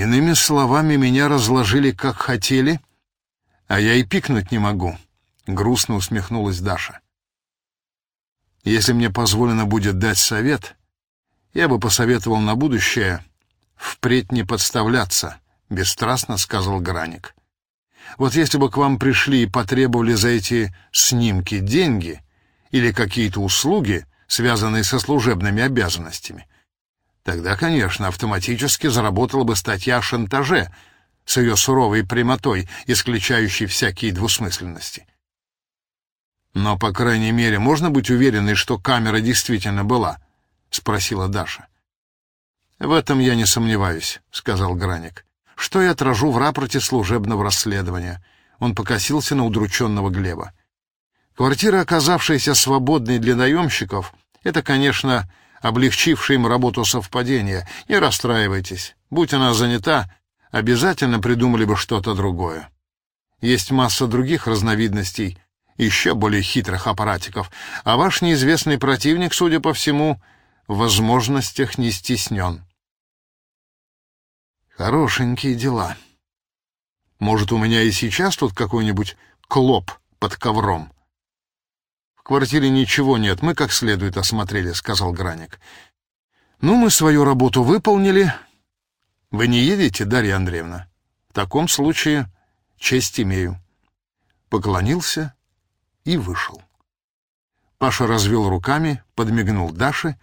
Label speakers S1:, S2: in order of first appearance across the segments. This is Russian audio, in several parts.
S1: Иными словами, меня разложили как хотели, а я и пикнуть не могу, — грустно усмехнулась Даша. Если мне позволено будет дать совет, я бы посоветовал на будущее впредь не подставляться, — бесстрастно сказал Граник. Вот если бы к вам пришли и потребовали за эти снимки деньги или какие-то услуги, связанные со служебными обязанностями, Тогда, конечно, автоматически заработала бы статья о шантаже с ее суровой прямотой, исключающей всякие двусмысленности. «Но, по крайней мере, можно быть уверенной, что камера действительно была?» — спросила Даша. «В этом я не сомневаюсь», — сказал Граник. «Что я отражу в рапорте служебного расследования?» Он покосился на удрученного Глеба. Квартира, оказавшаяся свободной для наемщиков, это, конечно, облегчившее им работу совпадения. Не расстраивайтесь. Будь она занята, обязательно придумали бы что-то другое. Есть масса других разновидностей, еще более хитрых аппаратиков, а ваш неизвестный противник, судя по всему, в возможностях не стеснен. Хорошенькие дела. Может, у меня и сейчас тут какой-нибудь клоп под ковром? Квартире ничего нет, мы как следует осмотрели», — сказал Граник. «Ну, мы свою работу выполнили. Вы не едете, Дарья Андреевна? В таком случае честь имею». Поклонился и вышел. Паша развел руками, подмигнул Даше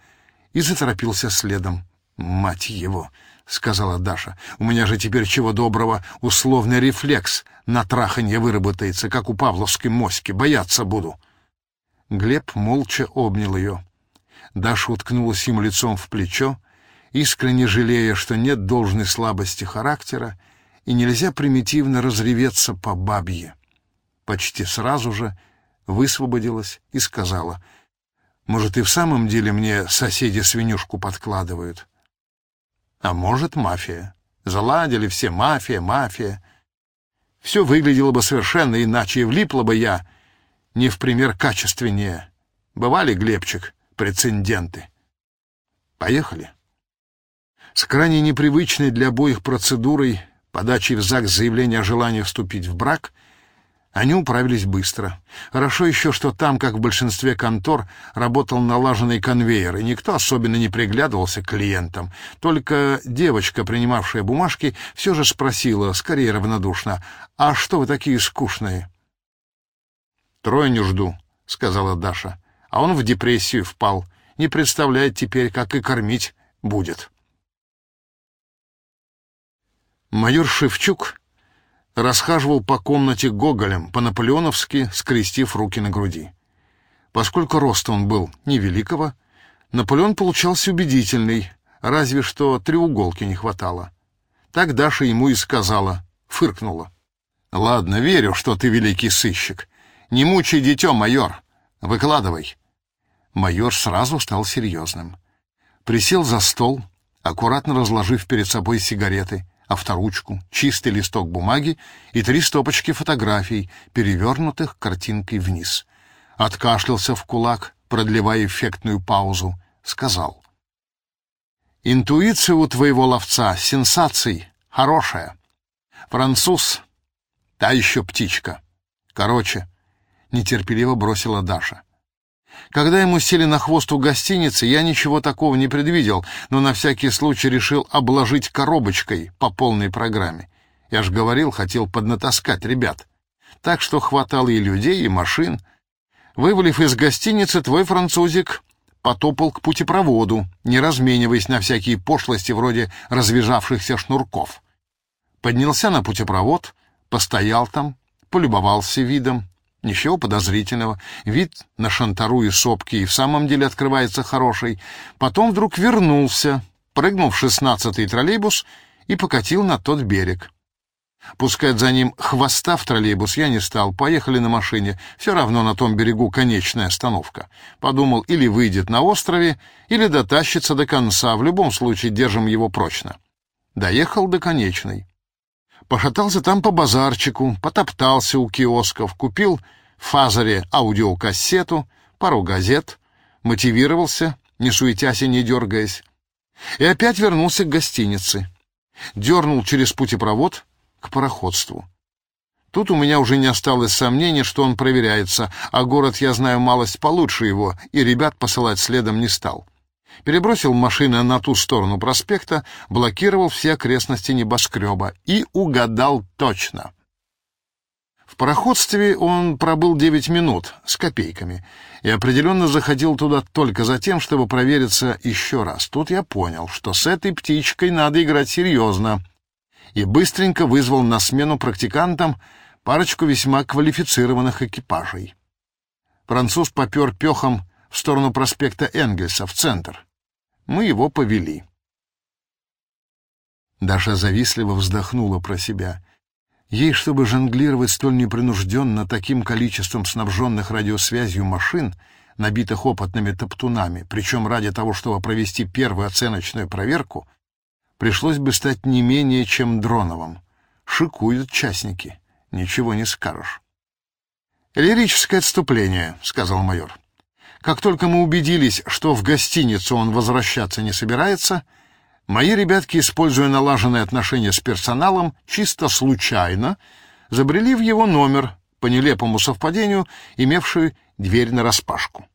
S1: и заторопился следом. «Мать его!» — сказала Даша. «У меня же теперь чего доброго условный рефлекс на траханье выработается, как у Павловской моськи. Бояться буду». Глеб молча обнял ее. Даша уткнулась ему лицом в плечо, искренне жалея, что нет должной слабости характера и нельзя примитивно разреветься по бабье. Почти сразу же высвободилась и сказала, «Может, и в самом деле мне соседи свинюшку подкладывают?» «А может, мафия. Заладили все мафия, мафия. Все выглядело бы совершенно иначе, и влипла бы я...» не в пример качественнее. Бывали, Глебчик, прецеденты. Поехали. С крайне непривычной для обоих процедурой подачи в ЗАГС заявления о желании вступить в брак они управились быстро. Хорошо еще, что там, как в большинстве контор, работал налаженный конвейер, и никто особенно не приглядывался к клиентам. Только девочка, принимавшая бумажки, все же спросила, скорее равнодушно, «А что вы такие скучные?» «Тройню жду», — сказала Даша. «А он в депрессию впал. Не представляет теперь, как и кормить будет». Майор Шевчук расхаживал по комнате гоголем, по-наполеоновски скрестив руки на груди. Поскольку рост он был невеликого, Наполеон получался убедительный, разве что треуголки не хватало. Так Даша ему и сказала, фыркнула. «Ладно, верю, что ты великий сыщик. Не мучай дитё, майор. Выкладывай. Майор сразу стал серьезным. Присел за стол, аккуратно разложив перед собой сигареты, авторучку, чистый листок бумаги и три стопочки фотографий, перевернутых картинкой вниз. Откашлялся в кулак, продлевая эффектную паузу, сказал. «Интуиция у твоего ловца, сенсаций, хорошая. Француз, та еще птичка. Короче, — нетерпеливо бросила Даша. Когда ему сели на хвост у гостиницы, я ничего такого не предвидел, но на всякий случай решил обложить коробочкой по полной программе. Я ж говорил, хотел поднатаскать ребят. Так что хватало и людей, и машин. Вывалив из гостиницы, твой французик потопал к путепроводу, не размениваясь на всякие пошлости вроде развязавшихся шнурков. Поднялся на путепровод, постоял там, полюбовался видом, Ничего подозрительного. Вид на шантару и сопки и в самом деле открывается хороший. Потом вдруг вернулся, прыгнул в шестнадцатый троллейбус и покатил на тот берег. Пускать за ним хвоста в троллейбус я не стал. Поехали на машине. Все равно на том берегу конечная остановка. Подумал, или выйдет на острове, или дотащится до конца. В любом случае держим его прочно. Доехал до конечной. Пошатался там по базарчику, потоптался у киосков, купил в Фазаре аудиокассету, пару газет, мотивировался, не суетясь и не дергаясь. И опять вернулся к гостинице. Дернул через путепровод к пароходству. Тут у меня уже не осталось сомнений, что он проверяется, а город я знаю малость получше его, и ребят посылать следом не стал. Перебросил машины на ту сторону проспекта, блокировал все окрестности небоскреба и угадал точно. В пароходстве он пробыл девять минут с копейками и определенно заходил туда только за тем, чтобы провериться еще раз. Тут я понял, что с этой птичкой надо играть серьезно, и быстренько вызвал на смену практикантам парочку весьма квалифицированных экипажей. Француз попер пехом в сторону проспекта Энгельса, в центр. Мы его повели. Даша завистливо вздохнула про себя. Ей, чтобы жонглировать столь непринужденно таким количеством снабженных радиосвязью машин, набитых опытными топтунами, причем ради того, чтобы провести первую оценочную проверку, пришлось бы стать не менее чем Дроновым. Шикуют частники, ничего не скажешь. «Лирическое отступление», — сказал майор. «Как только мы убедились, что в гостиницу он возвращаться не собирается, мои ребятки, используя налаженные отношения с персоналом, чисто случайно забрели в его номер, по нелепому совпадению, имевший дверь нараспашку.